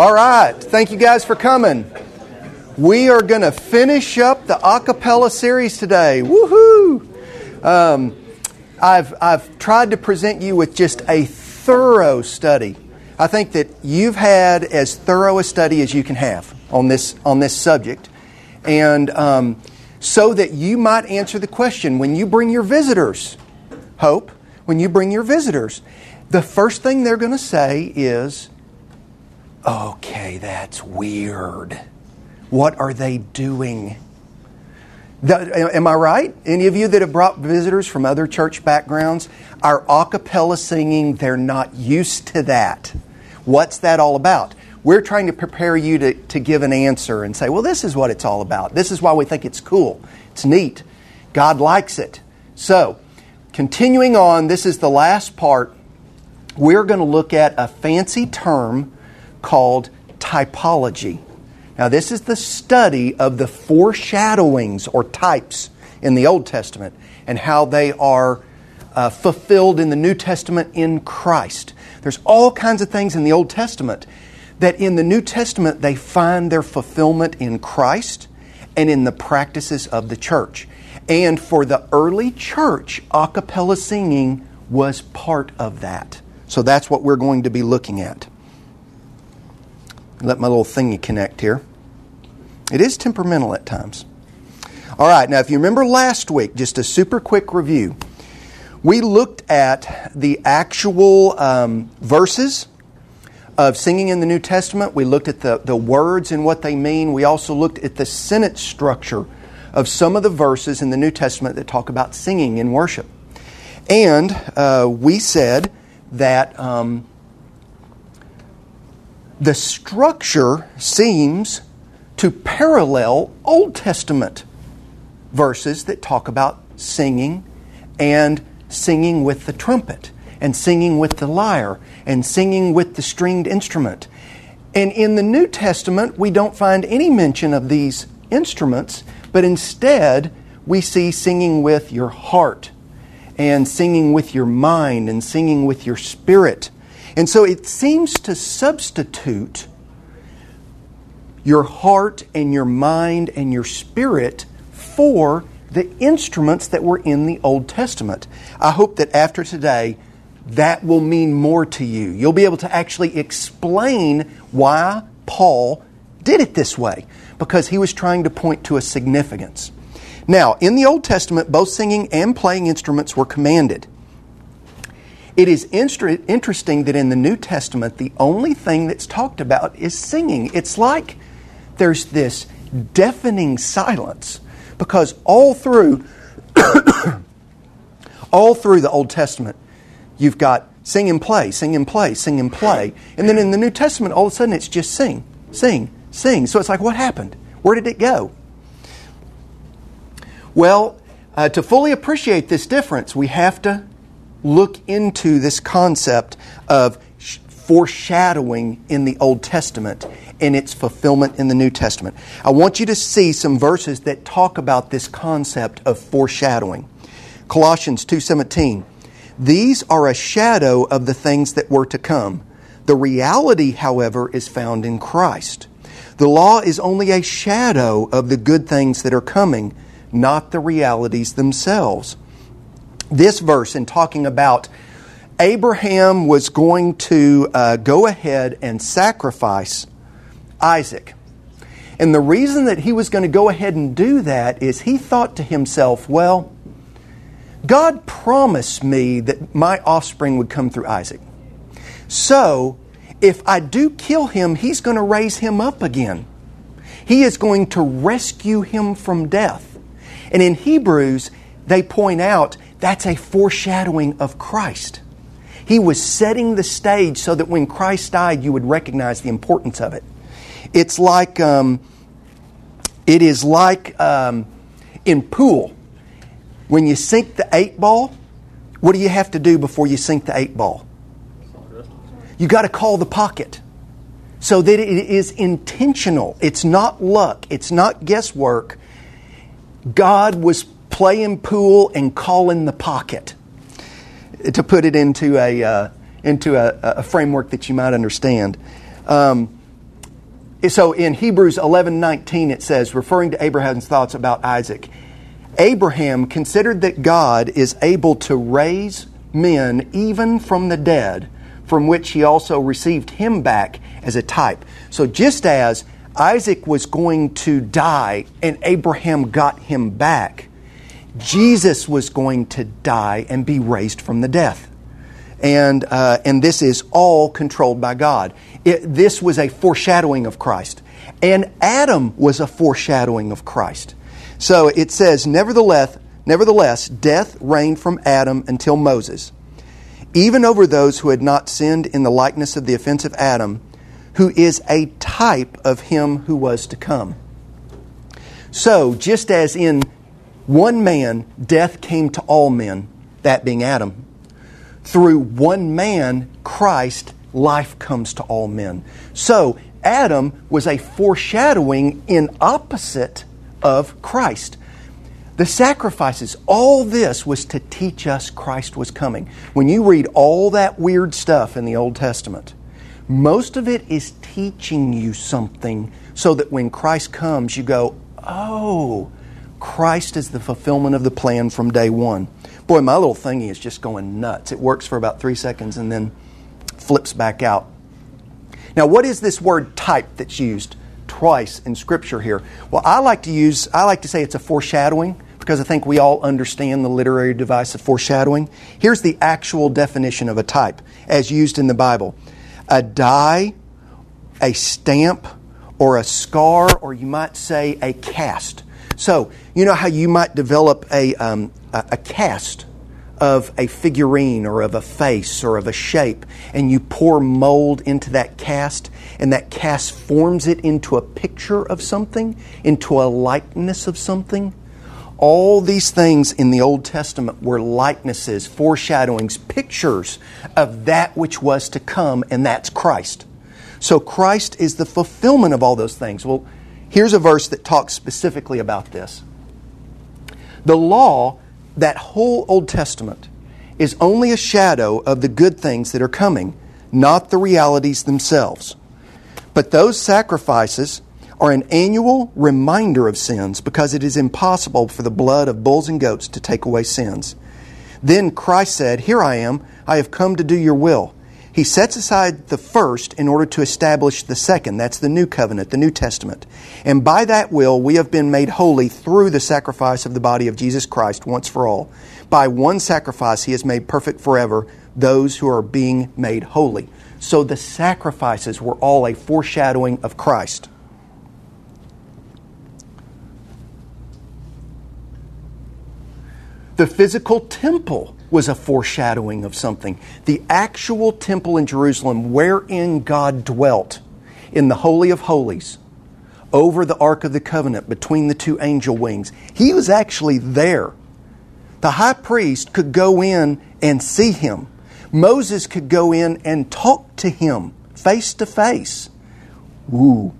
All right. Thank you guys for coming. We are going to finish up the acapella series today. Woohoo! Um, I've, I've tried to present you with just a thorough study. I think that you've had as thorough a study as you can have on this, on this subject. And um, so that you might answer the question when you bring your visitors, Hope, when you bring your visitors, the first thing they're going to say is, okay, that's weird. What are they doing? Am I right? Any of you that have brought visitors from other church backgrounds, are a cappella singing, they're not used to that. What's that all about? We're trying to prepare you to, to give an answer and say, well, this is what it's all about. This is why we think it's cool. It's neat. God likes it. So, continuing on, this is the last part. We're going to look at a fancy term called typology. Now, this is the study of the foreshadowings or types in the Old Testament and how they are uh, fulfilled in the New Testament in Christ. There's all kinds of things in the Old Testament that in the New Testament they find their fulfillment in Christ and in the practices of the church. And for the early church, a cappella singing was part of that. So that's what we're going to be looking at. Let my little thingy connect here. It is temperamental at times. All right, now if you remember last week, just a super quick review, we looked at the actual um, verses of singing in the New Testament. We looked at the, the words and what they mean. We also looked at the sentence structure of some of the verses in the New Testament that talk about singing in worship. And uh, we said that um, the structure seems to parallel Old Testament verses that talk about singing and singing with the trumpet and singing with the lyre and singing with the stringed instrument. And in the New Testament, we don't find any mention of these instruments, but instead we see singing with your heart and singing with your mind and singing with your spirit. And so it seems to substitute your heart and your mind and your spirit for the instruments that were in the Old Testament. I hope that after today, that will mean more to you. You'll be able to actually explain why Paul did it this way, because he was trying to point to a significance. Now, in the Old Testament, both singing and playing instruments were commanded. It is interesting that in the New Testament, the only thing that's talked about is singing. It's like there's this deafening silence because all through all through the Old Testament you've got sing and play, sing and play, sing and play. And then in the New Testament all of a sudden it's just sing, sing, sing. So it's like what happened? Where did it go? Well, uh, to fully appreciate this difference, we have to look into this concept of foreshadowing in the Old Testament and its fulfillment in the New Testament. I want you to see some verses that talk about this concept of foreshadowing. Colossians 2:17. These are a shadow of the things that were to come. The reality, however, is found in Christ. The law is only a shadow of the good things that are coming, not the realities themselves. This verse, in talking about Abraham was going to uh, go ahead and sacrifice Isaac. And the reason that he was going to go ahead and do that is he thought to himself, well, God promised me that my offspring would come through Isaac. So, if I do kill him, he's going to raise him up again. He is going to rescue him from death. And in Hebrews, they point out that's a foreshadowing of Christ. He was setting the stage so that when Christ died, you would recognize the importance of it. It's like, um, it is like um, in pool. When you sink the eight ball, what do you have to do before you sink the eight ball? You got to call the pocket so that it is intentional. It's not luck, it's not guesswork. God was playing pool and calling the pocket to put it into a, uh, into a, a, framework that you might understand. Um, so in Hebrews 11:19 it says referring to Abraham's thoughts about Isaac Abraham considered that God is able to raise men even from the dead from which he also received him back as a type. So just as Isaac was going to die and Abraham got him back, Jesus was going to die and be raised from the death. And, uh, and this is all controlled by God. It, this was a foreshadowing of Christ. And Adam was a foreshadowing of Christ. So it says, Nevertheless, nevertheless, death reigned from Adam until Moses, even over those who had not sinned in the likeness of the offense of Adam, who is a type of him who was to come. So, just as in one man death came to all men, that being Adam, through one man, Christ, life comes to all men. So, Adam was a foreshadowing in opposite of Christ. The sacrifices, all this was to teach us Christ was coming. When you read all that weird stuff in the Old Testament, most of it is teaching you something so that when Christ comes, you go, oh, Christ is the fulfillment of the plan from day one. Boy, my little thingy is just going nuts. It works for about three seconds and then flips back out. Now, what is this word type that's used twice in Scripture here? Well, I like to use, I like to say it's a foreshadowing because I think we all understand the literary device of foreshadowing. Here's the actual definition of a type as used in the Bible a die, a stamp, or a scar, or you might say a cast. So, you know how you might develop a, um, a, a cast of a figurine or of a face or of a shape, and you pour mold into that cast, and that cast forms it into a picture of something, into a likeness of something. All these things in the Old Testament were likenesses, foreshadowings, pictures of that which was to come, and that's Christ. So Christ is the fulfillment of all those things. Well, here's a verse that talks specifically about this. The law, that whole Old Testament, is only a shadow of the good things that are coming, not the realities themselves. But those sacrifices are an annual reminder of sins because it is impossible for the blood of bulls and goats to take away sins. Then Christ said, Here I am, I have come to do your will. He sets aside the first in order to establish the second. That's the new covenant, the New Testament. And by that will, we have been made holy through the sacrifice of the body of Jesus Christ once for all. By one sacrifice, He has made perfect forever those who are being made holy. So the sacrifices were all a foreshadowing of Christ. The physical temple was a foreshadowing of something. The actual temple in Jerusalem, wherein God dwelt in the Holy of Holies, over the Ark of the Covenant between the two angel wings, he was actually there. The high priest could go in and see him. Moses could go in and talk to him face to face. Woo.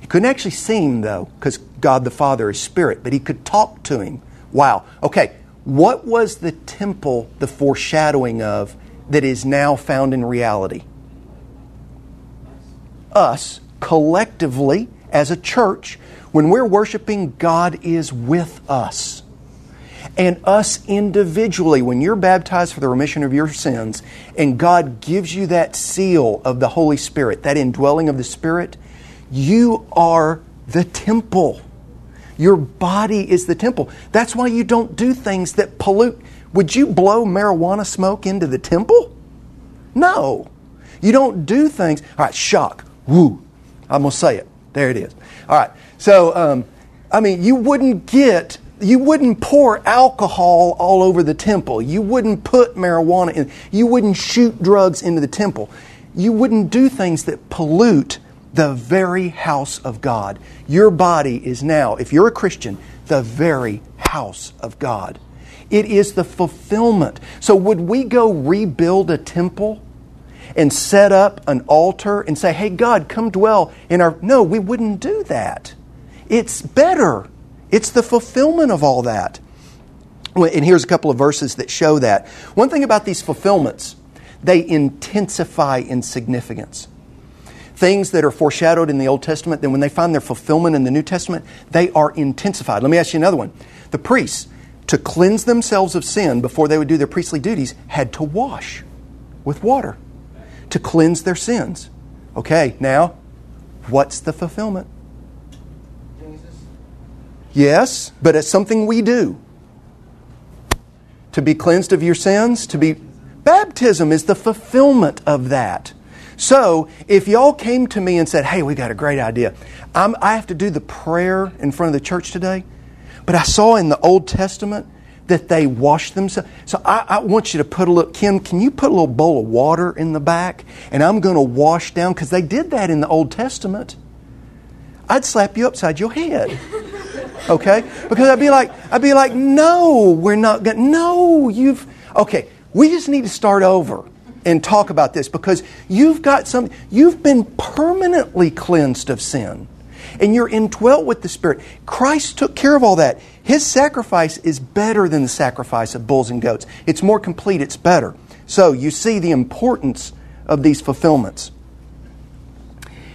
He couldn't actually see him, though, because God the Father is spirit, but he could talk to him. Wow. Okay, what was the temple the foreshadowing of that is now found in reality? Us, collectively, as a church, when we're worshiping, God is with us. And us individually, when you're baptized for the remission of your sins, and God gives you that seal of the Holy Spirit, that indwelling of the Spirit, you are the temple. Your body is the temple. That's why you don't do things that pollute. Would you blow marijuana smoke into the temple? No. You don't do things. All right, shock. Woo. I'm going to say it. There it is. All right. So, um, I mean, you wouldn't get, you wouldn't pour alcohol all over the temple. You wouldn't put marijuana in. You wouldn't shoot drugs into the temple. You wouldn't do things that pollute the very house of God. Your body is now, if you're a Christian, the very house of God. It is the fulfillment. So, would we go rebuild a temple and set up an altar and say, hey, God, come dwell in our. No, we wouldn't do that. It's better. It's the fulfillment of all that. And here's a couple of verses that show that. One thing about these fulfillments, they intensify in significance. Things that are foreshadowed in the Old Testament, then when they find their fulfillment in the New Testament, they are intensified. Let me ask you another one. The priests, to cleanse themselves of sin before they would do their priestly duties, had to wash with water to cleanse their sins. Okay, now, what's the fulfillment? Jesus. Yes, but it's something we do. To be cleansed of your sins, to be. Baptism is the fulfillment of that. So, if y'all came to me and said, hey, we got a great idea, I'm, i have to do the prayer in front of the church today, but I saw in the Old Testament that they wash themselves. So I, I, want you to put a little, Kim, can you put a little bowl of water in the back? And I'm going to wash down, because they did that in the Old Testament. I'd slap you upside your head. Okay? Because I'd be like, I'd be like, no, we're not going to, no, you've, okay, we just need to start over and talk about this because you've got some, you've been permanently cleansed of sin and you're indwelt with the Spirit. Christ took care of all that. His sacrifice is better than the sacrifice of bulls and goats. It's more complete, it's better. So you see the importance of these fulfillments.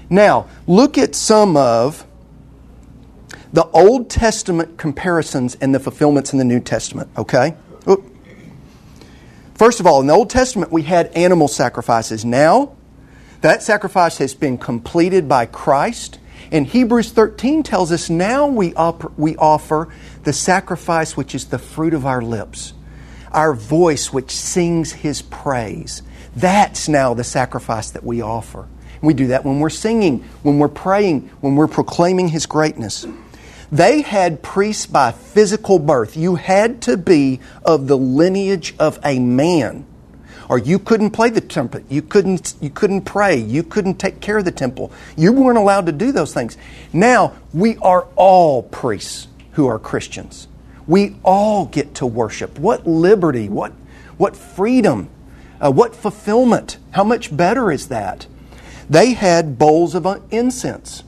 Now, look at some of the Old Testament comparisons and the fulfillments in the New Testament, okay? First of all, in the Old Testament, we had animal sacrifices. Now, that sacrifice has been completed by Christ. And Hebrews 13 tells us now we, we offer the sacrifice which is the fruit of our lips, our voice which sings His praise. That's now the sacrifice that we offer. We do that when we're singing, when we're praying, when we're proclaiming His greatness. They had priests by physical birth. You had to be of the lineage of a man. Or you couldn't play the trumpet. You couldn't, you couldn't pray. You couldn't take care of the temple. You weren't allowed to do those things. Now, we are all priests who are Christians. We all get to worship. What liberty, what, what freedom, uh, what fulfillment. How much better is that? They had bowls of incense.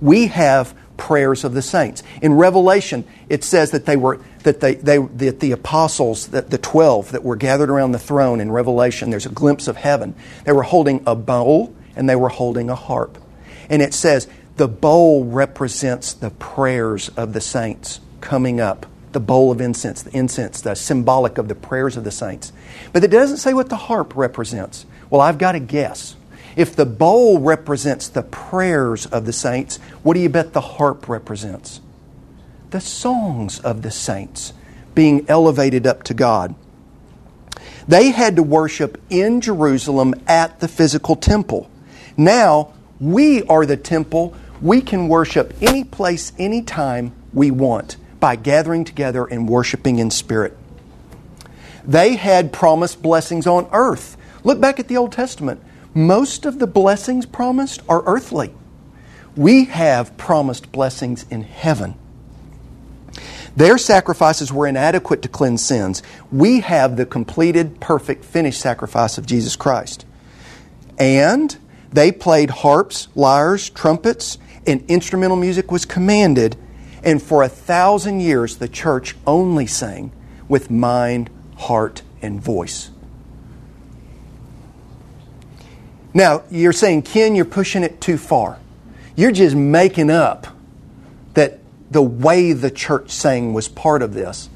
We have prayers of the saints. In Revelation, it says that they were that they, they that the apostles, that the twelve that were gathered around the throne in Revelation, there's a glimpse of heaven. They were holding a bowl and they were holding a harp. And it says the bowl represents the prayers of the saints coming up. The bowl of incense, the incense, the symbolic of the prayers of the saints. But it doesn't say what the harp represents. Well, I've got a guess. If the bowl represents the prayers of the saints, what do you bet the harp represents? The songs of the saints being elevated up to God. They had to worship in Jerusalem at the physical temple. Now, we are the temple. We can worship any place, any time we want by gathering together and worshiping in spirit. They had promised blessings on earth. Look back at the Old Testament most of the blessings promised are earthly. We have promised blessings in heaven. Their sacrifices were inadequate to cleanse sins. We have the completed, perfect, finished sacrifice of Jesus Christ. And they played harps, lyres, trumpets, and instrumental music was commanded. And for a thousand years, the church only sang with mind, heart, and voice. Now, you're saying, Ken, you're pushing it too far. You're just making up that the way the church sang was part of this.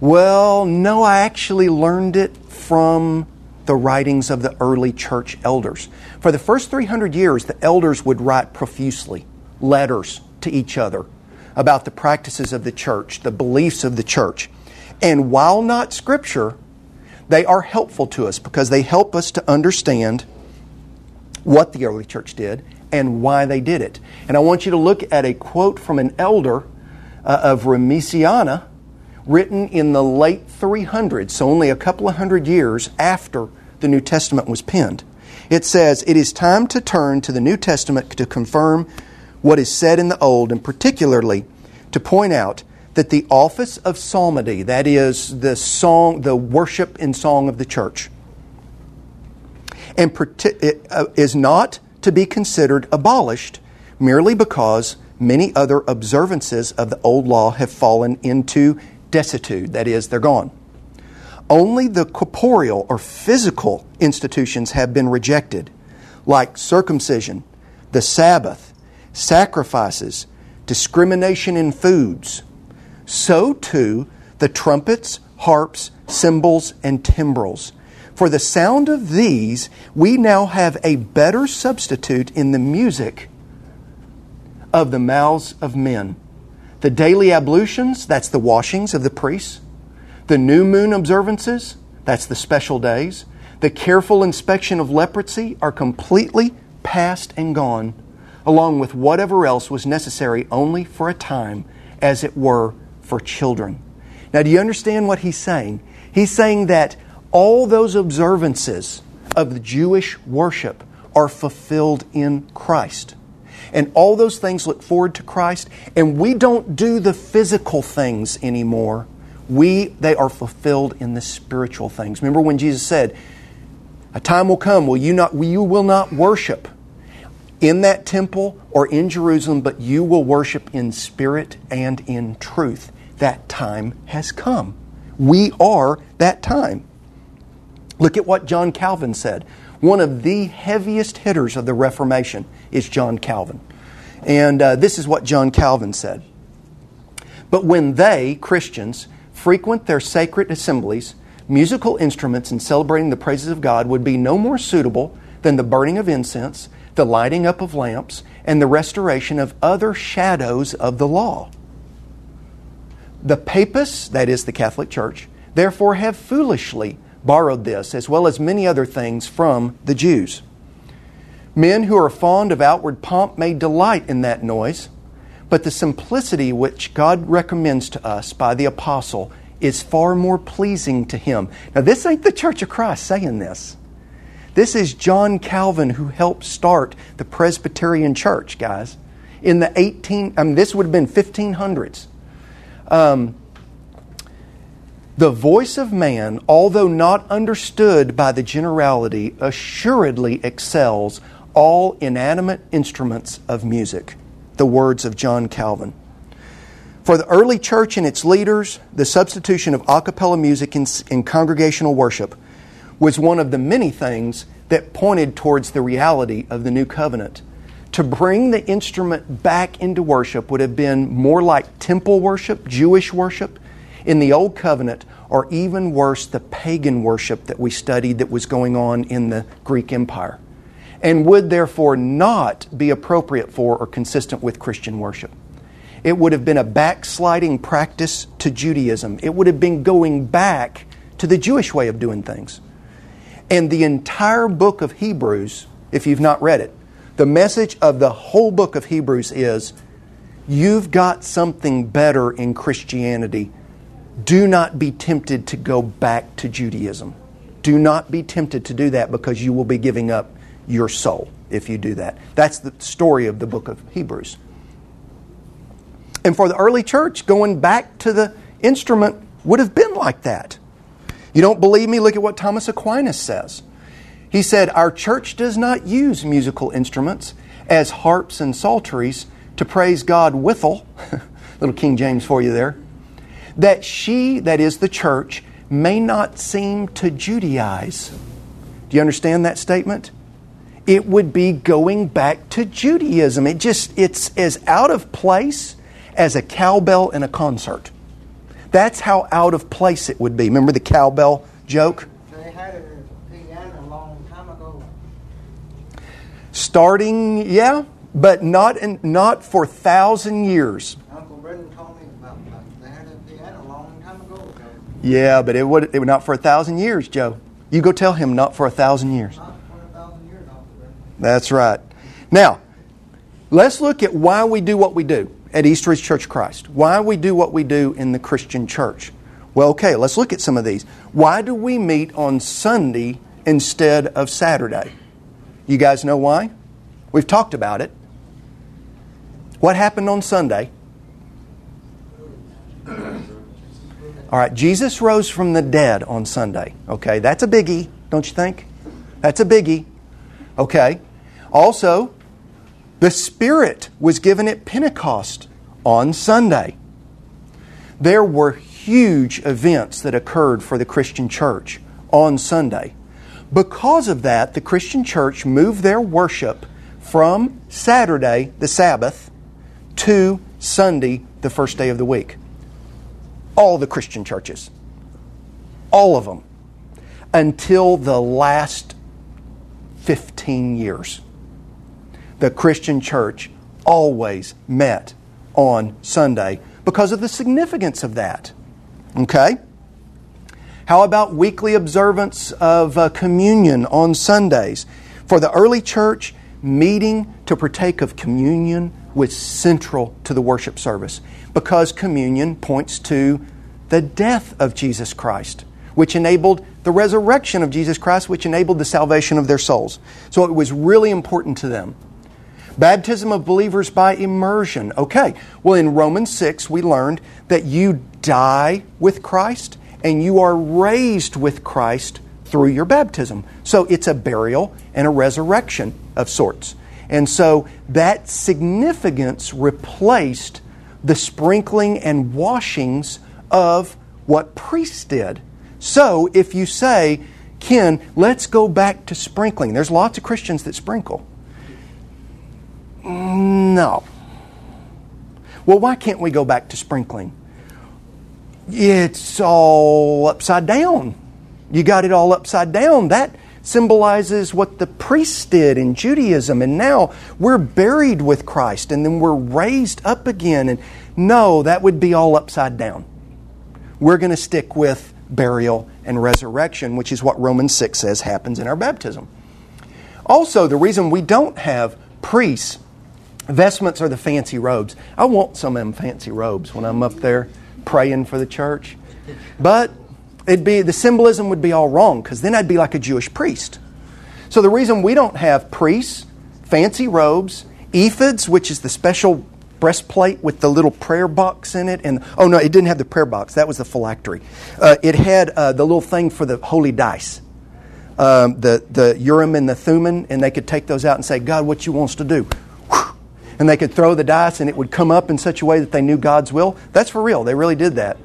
Well, no, I actually learned it from the writings of the early church elders. For the first 300 years, the elders would write profusely letters to each other about the practices of the church, the beliefs of the church. And while not scripture, they are helpful to us because they help us to understand what the early church did and why they did it. And I want you to look at a quote from an elder uh, of Remesiana written in the late 300s, so only a couple of hundred years after the New Testament was penned. It says, It is time to turn to the New Testament to confirm what is said in the Old, and particularly to point out that the office of psalmody, that is the song, the worship and song of the church, and uh, is not to be considered abolished merely because many other observances of the old law have fallen into desuetude, that is, they're gone. Only the corporeal or physical institutions have been rejected. like circumcision, the Sabbath, sacrifices, discrimination in foods, so too the trumpets, harps, cymbals, and timbrels. For the sound of these, we now have a better substitute in the music of the mouths of men. The daily ablutions, that's the washings of the priests. The new moon observances, that's the special days. The careful inspection of leprosy are completely past and gone, along with whatever else was necessary only for a time, as it were, for children. Now, do you understand what he's saying? He's saying that all those observances of the Jewish worship are fulfilled in Christ. And all those things look forward to Christ, and we don't do the physical things anymore. We they are fulfilled in the spiritual things. Remember when Jesus said, "A time will come will you not you will not worship in that temple or in Jerusalem, but you will worship in spirit and in truth." That time has come. We are that time. Look at what John Calvin said. One of the heaviest hitters of the Reformation is John Calvin. And uh, this is what John Calvin said. But when they, Christians, frequent their sacred assemblies, musical instruments in celebrating the praises of God would be no more suitable than the burning of incense, the lighting up of lamps, and the restoration of other shadows of the law. The papists, that is the Catholic Church, therefore have foolishly borrowed this, as well as many other things, from the Jews. Men who are fond of outward pomp may delight in that noise, but the simplicity which God recommends to us by the apostle is far more pleasing to him. Now, this ain't the Church of Christ saying this. This is John Calvin who helped start the Presbyterian Church, guys. In the 18, I mean, this would have been 1500s. Um, the voice of man, although not understood by the generality, assuredly excels all inanimate instruments of music. The words of John Calvin. For the early church and its leaders, the substitution of a cappella music in, in, congregational worship was one of the many things that pointed towards the reality of the new covenant. To bring the instrument back into worship would have been more like temple worship, Jewish worship, in the Old Covenant, or even worse, the pagan worship that we studied that was going on in the Greek Empire, and would therefore not be appropriate for or consistent with Christian worship. It would have been a backsliding practice to Judaism. It would have been going back to the Jewish way of doing things. And the entire book of Hebrews, if you've not read it, the message of the whole book of Hebrews is you've got something better in Christianity. Do not be tempted to go back to Judaism. Do not be tempted to do that because you will be giving up your soul if you do that. That's the story of the book of Hebrews. And for the early church, going back to the instrument would have been like that. You don't believe me? Look at what Thomas Aquinas says. He said, Our church does not use musical instruments as harps and psalteries to praise God withal. Little King James for you there. That she, that is the church, may not seem to Judaize. Do you understand that statement? It would be going back to Judaism. It just it's as out of place as a cowbell in a concert. That's how out of place it would be. Remember the cowbell joke? They had it a long time ago. Starting, yeah, but not in, not for thousand years. Uncle Brendan told me about, about they had a piano a long time ago. Joe. Yeah, but it would it would not for a thousand years, Joe. You go tell him not for a thousand years. Not for a thousand years, That's right. Now, let's look at why we do what we do at Eastridge Church of Christ. Why we do what we do in the Christian church. Well, okay, let's look at some of these. Why do we meet on Sunday instead of Saturday? You guys know why? We've talked about it. What happened on Sunday? All right, Jesus rose from the dead on Sunday. Okay, that's a biggie, don't you think? That's a biggie. Okay. Also, the Spirit was given at Pentecost on Sunday. There were huge events that occurred for the Christian church on Sunday. Because of that, the Christian church moved their worship from Saturday, the Sabbath, to Sunday, the first day of the week. All the Christian churches. All of them. Until the last 15 years. The Christian church always met on Sunday because of the significance of that. Okay? How about weekly observance of uh, communion on Sundays? For the early church, meeting to partake of communion was central to the worship service because communion points to the death of Jesus Christ, which enabled the resurrection of Jesus Christ, which enabled the salvation of their souls. So it was really important to them. Baptism of believers by immersion. Okay, well, in Romans 6, we learned that you die with Christ and you are raised with Christ through your baptism. So it's a burial and a resurrection of sorts. And so that significance replaced the sprinkling and washings of what priests did. So if you say, Ken, let's go back to sprinkling, there's lots of Christians that sprinkle. No. Well, why can't we go back to sprinkling? It's all upside down. You got it all upside down. That symbolizes what the priests did in Judaism. And now we're buried with Christ and then we're raised up again. And no, that would be all upside down. We're going to stick with burial and resurrection, which is what Romans 6 says happens in our baptism. Also, the reason we don't have priests, vestments are the fancy robes. I want some of them fancy robes when I'm up there praying for the church. But it'd be the symbolism would be all wrong because then I'd be like a Jewish priest. So the reason we don't have priests, fancy robes, ephods, which is the special breastplate with the little prayer box in it, and oh no, it didn't have the prayer box. That was the phylactery. Uh, it had uh, the little thing for the holy dice, um, the the Urim and the Thummim, and they could take those out and say, God, what you want us to do? And they could throw the dice, and it would come up in such a way that they knew God's will. That's for real. They really did that.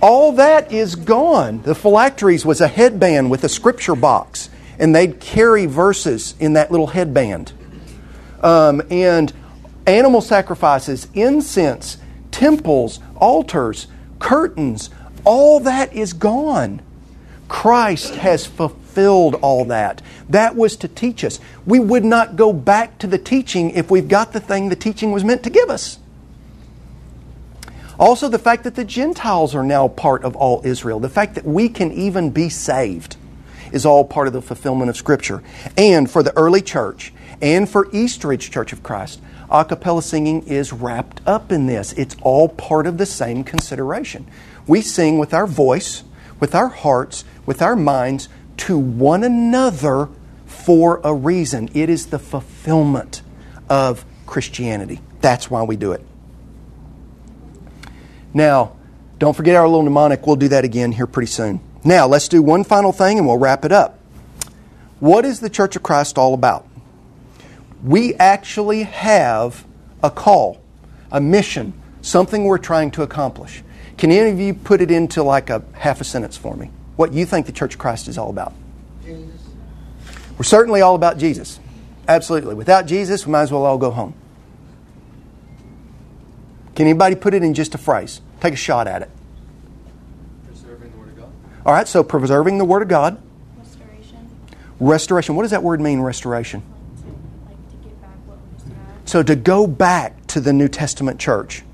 All that is gone. The phylacteries was a headband with a scripture box, and they'd carry verses in that little headband. Um, and animal sacrifices, incense, temples, altars, curtains, all that is gone. Christ has fulfilled all that. That was to teach us. We would not go back to the teaching if we've got the thing the teaching was meant to give us. Also, the fact that the Gentiles are now part of all Israel, the fact that we can even be saved, is all part of the fulfillment of Scripture. And for the early church, and for Eastridge Church of Christ, a cappella singing is wrapped up in this. It's all part of the same consideration. We sing with our voice, with our hearts, with our minds to one another for a reason. It is the fulfillment of Christianity. That's why we do it. Now, don't forget our little mnemonic. We'll do that again here pretty soon. Now, let's do one final thing and we'll wrap it up. What is the Church of Christ all about? We actually have a call, a mission, something we're trying to accomplish. Can any of you put it into like a half a sentence for me? What you think the Church of Christ is all about? Jesus. We're certainly all about Jesus. Absolutely. Without Jesus, we might as well all go home. Can anybody put it in just a phrase? Take a shot at it. Preserving the Word of God. All right, so preserving the Word of God, Restoration, restoration. What does that word mean, restoration? like to, like to get back what we used to have. So to go back to the New Testament church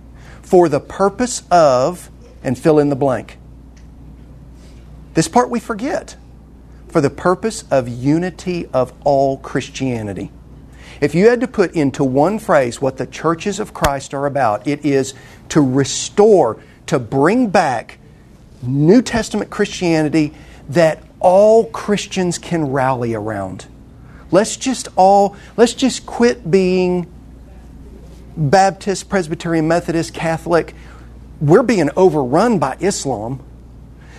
for the purpose of, and fill in the blank. This part we forget. For the purpose of unity of all Christianity. If you had to put into one phrase what the churches of Christ are about, it is to restore, to bring back New Testament Christianity that all Christians can rally around. Let's just all, let's just quit being Baptist, Presbyterian, Methodist, Catholic. We're being overrun by Islam.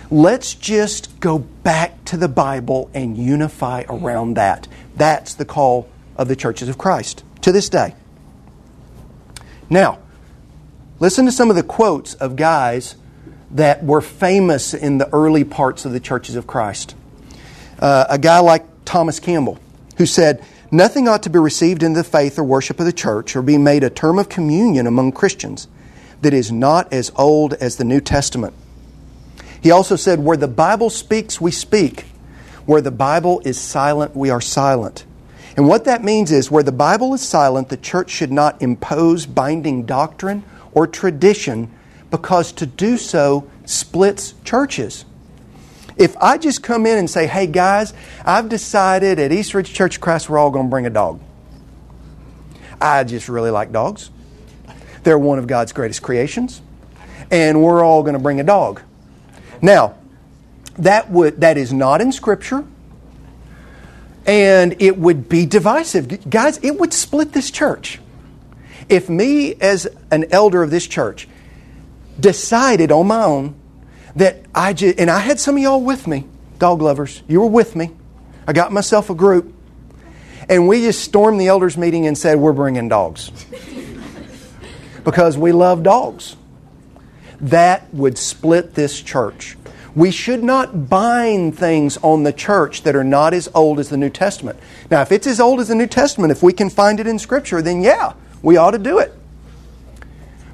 Let's just go back to the Bible and unify around that. That's the call of the churches of Christ to this day. Now, listen to some of the quotes of guys that were famous in the early parts of the churches of Christ. uh, a guy like Thomas Campbell, who said, Nothing ought to be received in the faith or worship of the church or be made a term of communion among Christians that is not as old as the New Testament. He also said, Where the Bible speaks, we speak. Where the Bible is silent, we are silent. And what that means is, where the Bible is silent, the church should not impose binding doctrine or tradition because to do so splits churches. If I just come in and say, hey guys, I've decided at East Ridge Church of Christ we're all going to bring a dog. I just really like dogs. They're one of God's greatest creations. And we're all going to bring a dog. Now, that would that is not in scripture. And it would be divisive. Guys, it would split this church. If me as an elder of this church decided on my own that I just, and I had some of y'all with me, dog lovers. You were with me. I got myself a group. And we just stormed the elders' meeting and said, We're bringing dogs. because we love dogs. That would split this church. We should not bind things on the church that are not as old as the New Testament. Now, if it's as old as the New Testament, if we can find it in Scripture, then yeah, we ought to do it.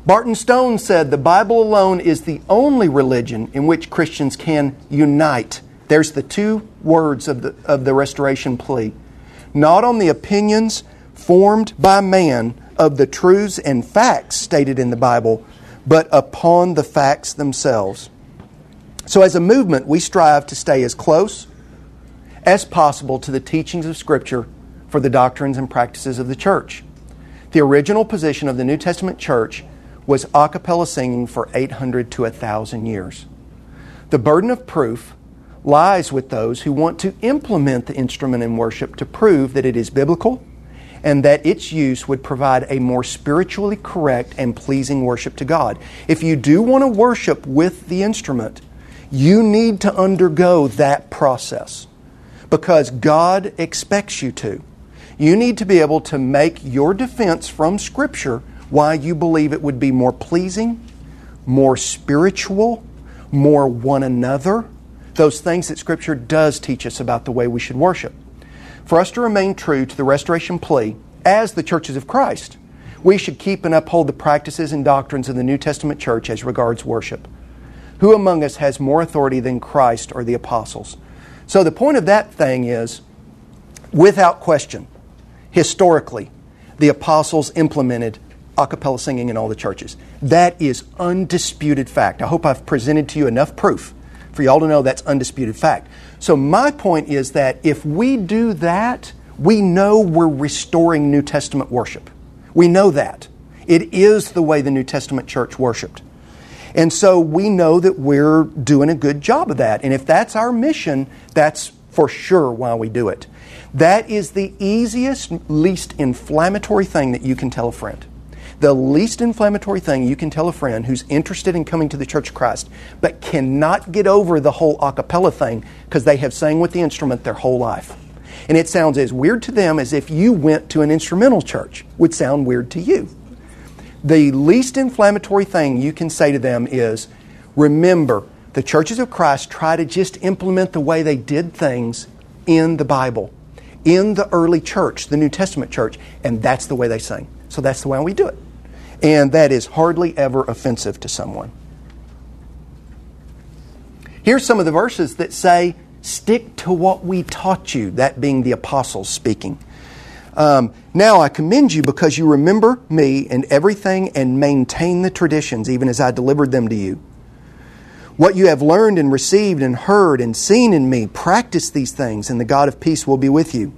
Barton Stone said the Bible alone is the only religion in which Christians can unite. There's the two words of the, of the restoration plea. Not on the opinions formed by man of the truths and facts stated in the Bible, but upon the facts themselves. So, as a movement, we strive to stay as close as possible to the teachings of Scripture for the doctrines and practices of the church. The original position of the New Testament church was a cappella singing for 800 to 1,000 years. The burden of proof lies with those who want to implement the instrument in worship to prove that it is biblical and that its use would provide a more spiritually correct and pleasing worship to God. If you do want to worship with the instrument, you need to undergo that process because God expects you to. You need to be able to make your defense from Scripture why you believe it would be more pleasing, more spiritual, more one another. Those things that Scripture does teach us about the way we should worship. For us to remain true to the restoration plea as the churches of Christ, we should keep and uphold the practices and doctrines of the New Testament church as regards worship. Who among us has more authority than Christ or the apostles? So the point of that thing is, without question, historically, the apostles implemented a cappella singing in all the churches. That is undisputed fact. I hope I've presented to you enough proof for y'all to know that's undisputed fact. So, my point is that if we do that, we know we're restoring New Testament worship. We know that. It is the way the New Testament church worshiped. And so we know that we're doing a good job of that. And if that's our mission, that's for sure why we do it. That is the easiest, least inflammatory thing that you can tell a friend the least inflammatory thing you can tell a friend who's interested in coming to the Church of Christ but cannot get over the whole a cappella thing because they have sang with the instrument their whole life. And it sounds as weird to them as if you went to an instrumental church would sound weird to you. The least inflammatory thing you can say to them is remember, the churches of Christ try to just implement the way they did things in the Bible, in the early church, the New Testament church, and that's the way they sing. So that's the way we do it and that is hardly ever offensive to someone. Here's some of the verses that say, Stick to what we taught you, that being the apostles speaking. Um, now I commend you because you remember me and everything and maintain the traditions, even as I delivered them to you. What you have learned and received and heard and seen in me, practice these things, and the God of peace will be with you.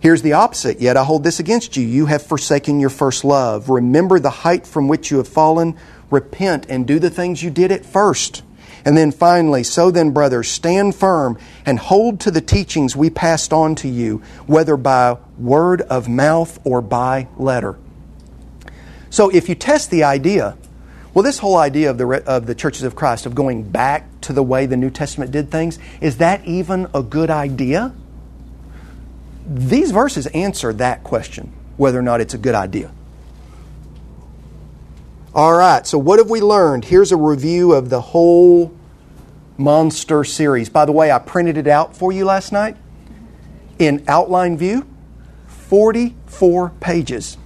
Here's the opposite. Yet I hold this against you. You have forsaken your first love. Remember the height from which you have fallen. Repent and do the things you did at first. And then finally, so then, brothers, stand firm and hold to the teachings we passed on to you, whether by word of mouth or by letter. So if you test the idea, well, this whole idea of the, of the churches of Christ, of going back to the way the New Testament did things, is that even a good idea? These verses answer that question, whether or not it's a good idea. All right, so what have we learned? Here's a review of the whole monster series. By the way, I printed it out for you last night in outline view, 44 pages.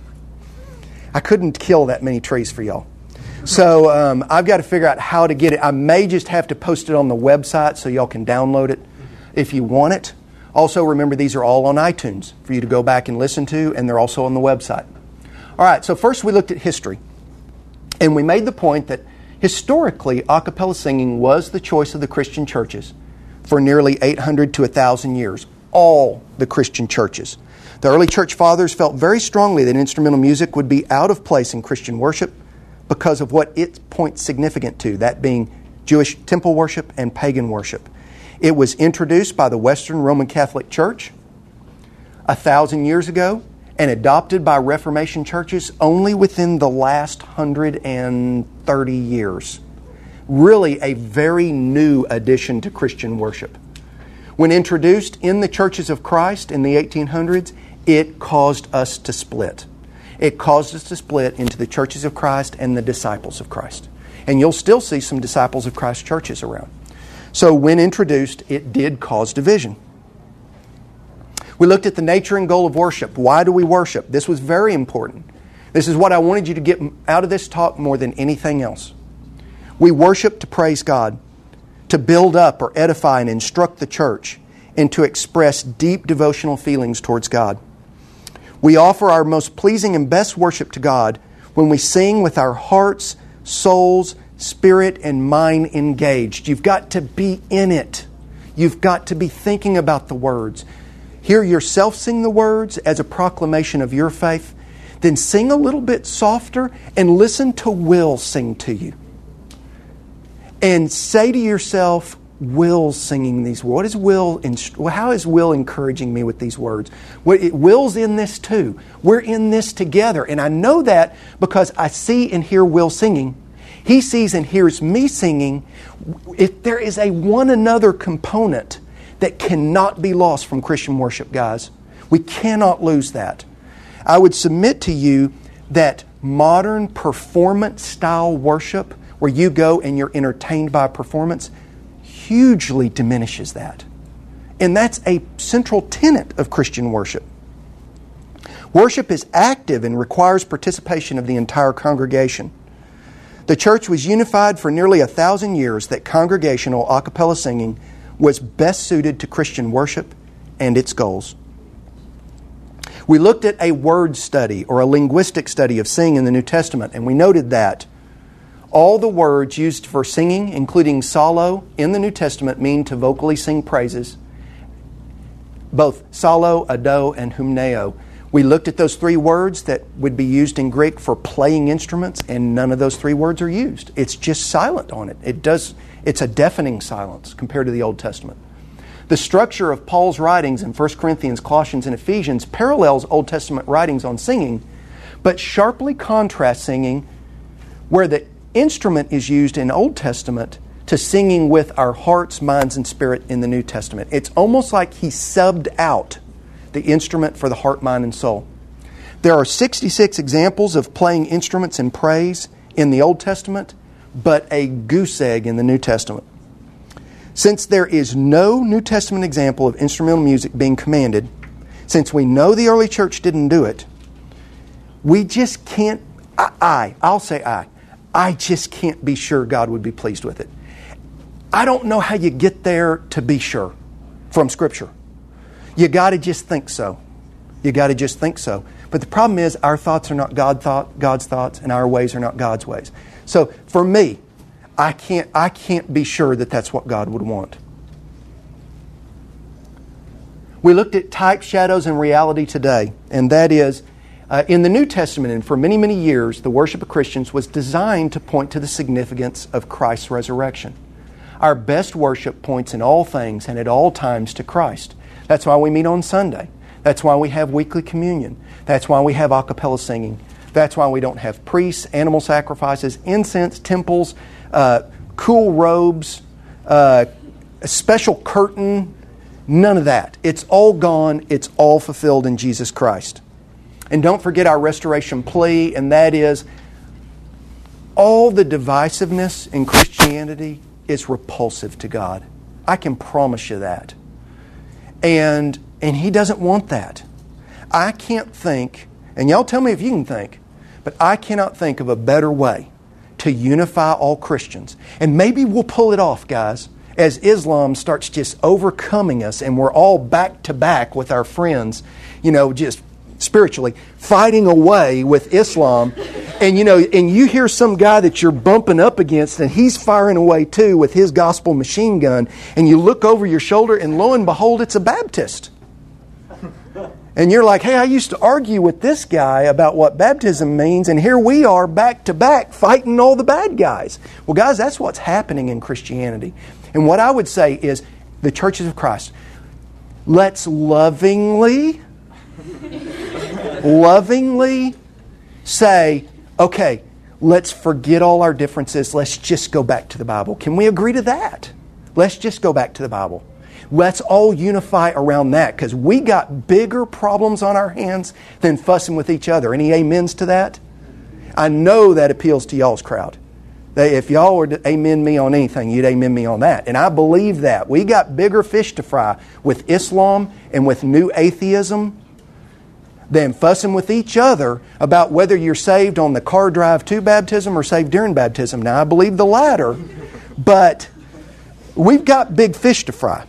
I couldn't kill that many trees for y'all. So um, I've got to figure out how to get it. I may just have to post it on the website so y'all can download it if you want it. Also, remember these are all on iTunes for you to go back and listen to, and they're also on the website. All right, so first we looked at history, and we made the point that historically a cappella singing was the choice of the Christian churches for nearly 800 to 1,000 years. All the Christian churches. The early church fathers felt very strongly that instrumental music would be out of place in Christian worship because of what it points significant to, that being Jewish temple worship and pagan worship. It was introduced by the Western Roman Catholic Church a thousand years ago and adopted by Reformation churches only within the last 130 years. Really, a very new addition to Christian worship. When introduced in the churches of Christ in the 1800s, it caused us to split. It caused us to split into the churches of Christ and the disciples of Christ. And you'll still see some disciples of Christ churches around. So, when introduced, it did cause division. We looked at the nature and goal of worship. Why do we worship? This was very important. This is what I wanted you to get out of this talk more than anything else. We worship to praise God, to build up or edify and instruct the church, and to express deep devotional feelings towards God. We offer our most pleasing and best worship to God when we sing with our hearts, souls, spirit, and mind engaged. You've got to be in it. You've got to be thinking about the words. Hear yourself sing the words as a proclamation of your faith. Then sing a little bit softer and listen to Will sing to you. And say to yourself, Will singing these. words. What is Will? How is Will encouraging me with these words? Will's in this too. We're in this together, and I know that because I see and hear Will singing. He sees and hears me singing. If there is a one another component that cannot be lost from Christian worship, guys, we cannot lose that. I would submit to you that modern performance style worship, where you go and you're entertained by performance, hugely diminishes that. And that's a central tenet of Christian worship. Worship is active and requires participation of the entire congregation. The church was unified for nearly a thousand years that congregational a cappella singing was best suited to Christian worship and its goals. We looked at a word study or a linguistic study of singing in the New Testament, and we noted that all the words used for singing, including psallo, in the New Testament, mean to vocally sing praises. Both psallo, ado, and humneo. We looked at those three words that would be used in Greek for playing instruments, and none of those three words are used. It's just silent on it. It does. It's a deafening silence compared to the Old Testament. The structure of Paul's writings in 1 Corinthians, Colossians, and Ephesians parallels Old Testament writings on singing, but sharply contrasts singing where the instrument is used in Old Testament to singing with our hearts, minds, and spirit in the New Testament. It's almost like he subbed out the instrument for the heart, mind, and soul. There are 66 examples of playing instruments in praise in the Old Testament, but a goose egg in the New Testament. Since there is no New Testament example of instrumental music being commanded, since we know the early church didn't do it, we just can't. I, I I'll say I. I just can't be sure God would be pleased with it. I don't know how you get there to be sure from Scripture. You got to just think so. You got to just think so. But the problem is, our thoughts are not God thought, God's thoughts, and our ways are not God's ways. So for me, I can't, I can't be sure that that's what God would want. We looked at type, shadows, and reality today, and that is uh, in the New Testament, and for many, many years, the worship of Christians was designed to point to the significance of Christ's resurrection. Our best worship points in all things and at all times to Christ. That's why we meet on Sunday. That's why we have weekly communion. That's why we have a cappella singing. That's why we don't have priests, animal sacrifices, incense, temples, uh, cool robes, uh, a special curtain. None of that. It's all gone. It's all fulfilled in Jesus Christ. And don't forget our restoration plea, and that is all the divisiveness in Christianity is repulsive to God. I can promise you that. And and he doesn't want that. I can't think, and y'all tell me if you can think, but I cannot think of a better way to unify all Christians. And maybe we'll pull it off, guys, as Islam starts just overcoming us and we're all back to back with our friends, you know, just spiritually, fighting away with Islam. And you know, and you hear some guy that you're bumping up against and he's firing away too with his gospel machine gun, and you look over your shoulder and lo and behold, it's a Baptist. And you're like, hey, I used to argue with this guy about what baptism means, and here we are back to back fighting all the bad guys. Well, guys, that's what's happening in Christianity. And what I would say is the churches of Christ, let's lovingly, lovingly say, okay, let's forget all our differences. Let's just go back to the Bible. Can we agree to that? Let's just go back to the Bible. Let's all unify around that because we got bigger problems on our hands than fussing with each other. Any amens to that? I know that appeals to y'all's crowd. If y'all were to amen me on anything, you'd amen me on that. And I believe that. We got bigger fish to fry with Islam and with new atheism than fussing with each other about whether you're saved on the car drive to baptism or saved during baptism. Now, I believe the latter, but we've got big fish to fry.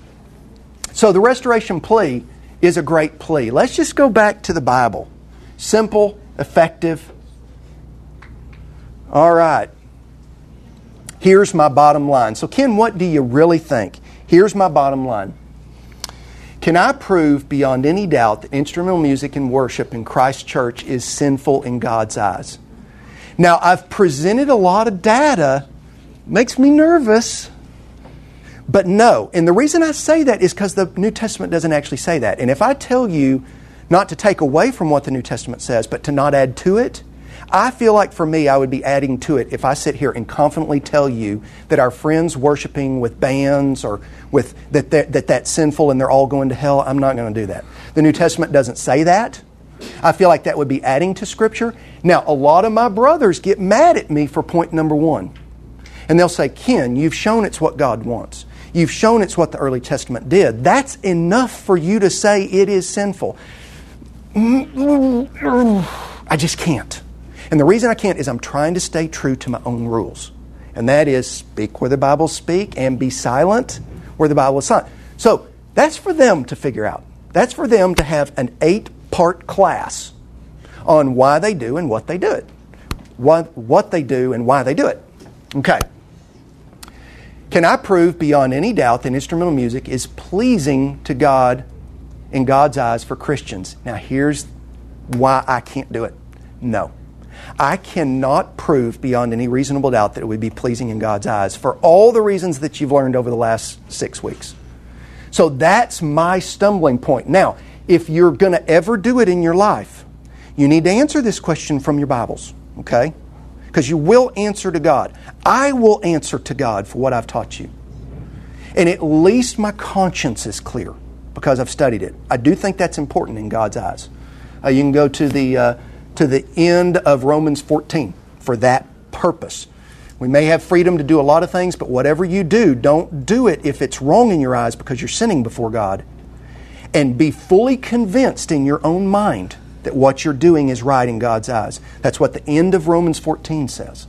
So the restoration plea is a great plea. Let's just go back to the Bible. Simple, effective. All right. Here's my bottom line. So, Ken, what do you really think? Here's my bottom line. Can I prove beyond any doubt that instrumental music and worship in Christ Church is sinful in God's eyes? Now, I've presented a lot of data, makes me nervous. But no. And the reason I say that is because the New Testament doesn't actually say that. And if I tell you not to take away from what the New Testament says, but to not add to it, I feel like for me, I would be adding to it if I sit here and confidently tell you that our friends worshiping with bands or with that, that, that that's sinful and they're all going to hell. I'm not going to do that. The New Testament doesn't say that. I feel like that would be adding to Scripture. Now, a lot of my brothers get mad at me for point number one. And they'll say, Ken, you've shown it's what God wants. You've shown it's what the early Testament did. That's enough for you to say it is sinful. Mm, mm, mm. I just can't. And the reason I can't is I'm trying to stay true to my own rules. And that is speak where the Bible speak and be silent where the Bible is silent. So that's for them to figure out. That's for them to have an eight part class on why they do and what they do it. What, what they do and why they do it. Okay. Can I prove beyond any doubt that instrumental music is pleasing to God in God's eyes for Christians? Now, here's why I can't do it. No. I cannot prove beyond any reasonable doubt that it would be pleasing in God's eyes for all the reasons that you've learned over the last six weeks. So that's my stumbling point. Now, if you're going to ever do it in your life, you need to answer this question from your Bibles, okay? because you will answer to God. I will answer to God for what I've taught you. And at least my conscience is clear because I've studied it. I do think that's important in God's eyes. Uh, you can go to the, uh, to the end of Romans 14 for that purpose. We may have freedom to do a lot of things, but whatever you do, don't do it if it's wrong in your eyes because you're sinning before God. And be fully convinced in your own mind that what you're doing is right in God's eyes. That's what the end of Romans 14 says.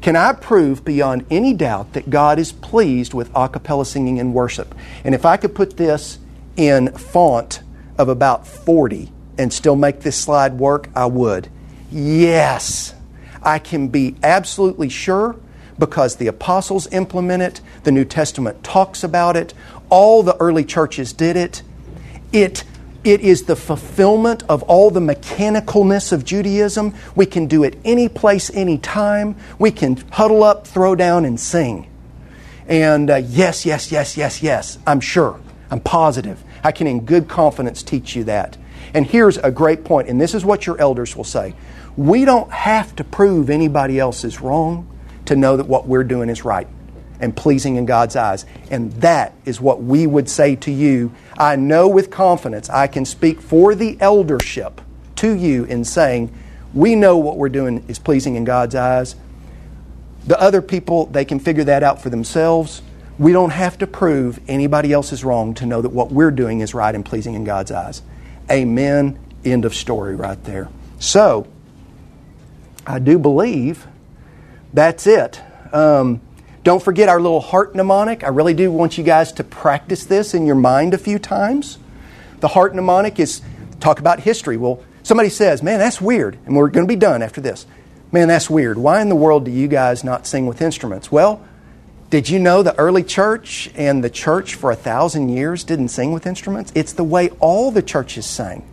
Can I prove beyond any doubt that God is pleased with a cappella singing and worship? And if I could put this in font of about 40 and still make this slide work, I would. Yes, I can be absolutely sure because the apostles implement it, the New Testament talks about it, all the early churches did it. It it is the fulfillment of all the mechanicalness of Judaism. We can do it any place, any time. We can huddle up, throw down, and sing. And uh, yes, yes, yes, yes, yes, I'm sure. I'm positive. I can, in good confidence, teach you that. And here's a great point, and this is what your elders will say. We don't have to prove anybody else is wrong to know that what we're doing is right and pleasing in God's eyes. And that is what we would say to you. I know with confidence I can speak for the eldership to you in saying, we know what we're doing is pleasing in God's eyes. The other people, they can figure that out for themselves. We don't have to prove anybody else is wrong to know that what we're doing is right and pleasing in God's eyes. Amen. End of story right there. So, I do believe that's it. Um, don't forget our little heart mnemonic. I really do want you guys to practice this in your mind a few times. The heart mnemonic is talk about history. Well, somebody says, Man, that's weird. And we're going to be done after this. Man, that's weird. Why in the world do you guys not sing with instruments? Well, did you know the early church and the church for a thousand years didn't sing with instruments? It's the way all the churches sang.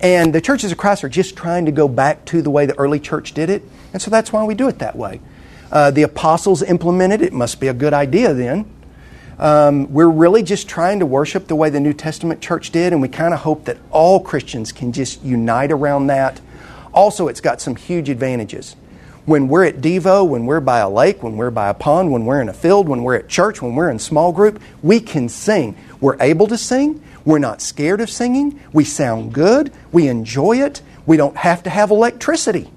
And the churches of Christ are just trying to go back to the way the early church did it. And so that's why we do it that way. Uh, the apostles implemented it. Must be a good idea then. Um, we're really just trying to worship the way the New Testament church did, and we kind of hope that all Christians can just unite around that. Also, it's got some huge advantages. When we're at Devo, when we're by a lake, when we're by a pond, when we're in a field, when we're at church, when we're in small group, we can sing. We're able to sing. We're not scared of singing. We sound good. We enjoy it. We don't have to have electricity.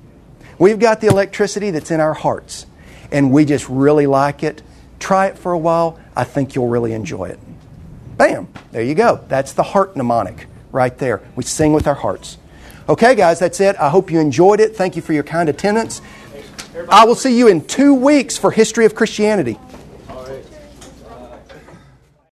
We've got the electricity that's in our hearts, and we just really like it. Try it for a while. I think you'll really enjoy it. Bam! There you go. That's the heart mnemonic right there. We sing with our hearts. Okay, guys, that's it. I hope you enjoyed it. Thank you for your kind attendance. I will see you in two weeks for History of Christianity.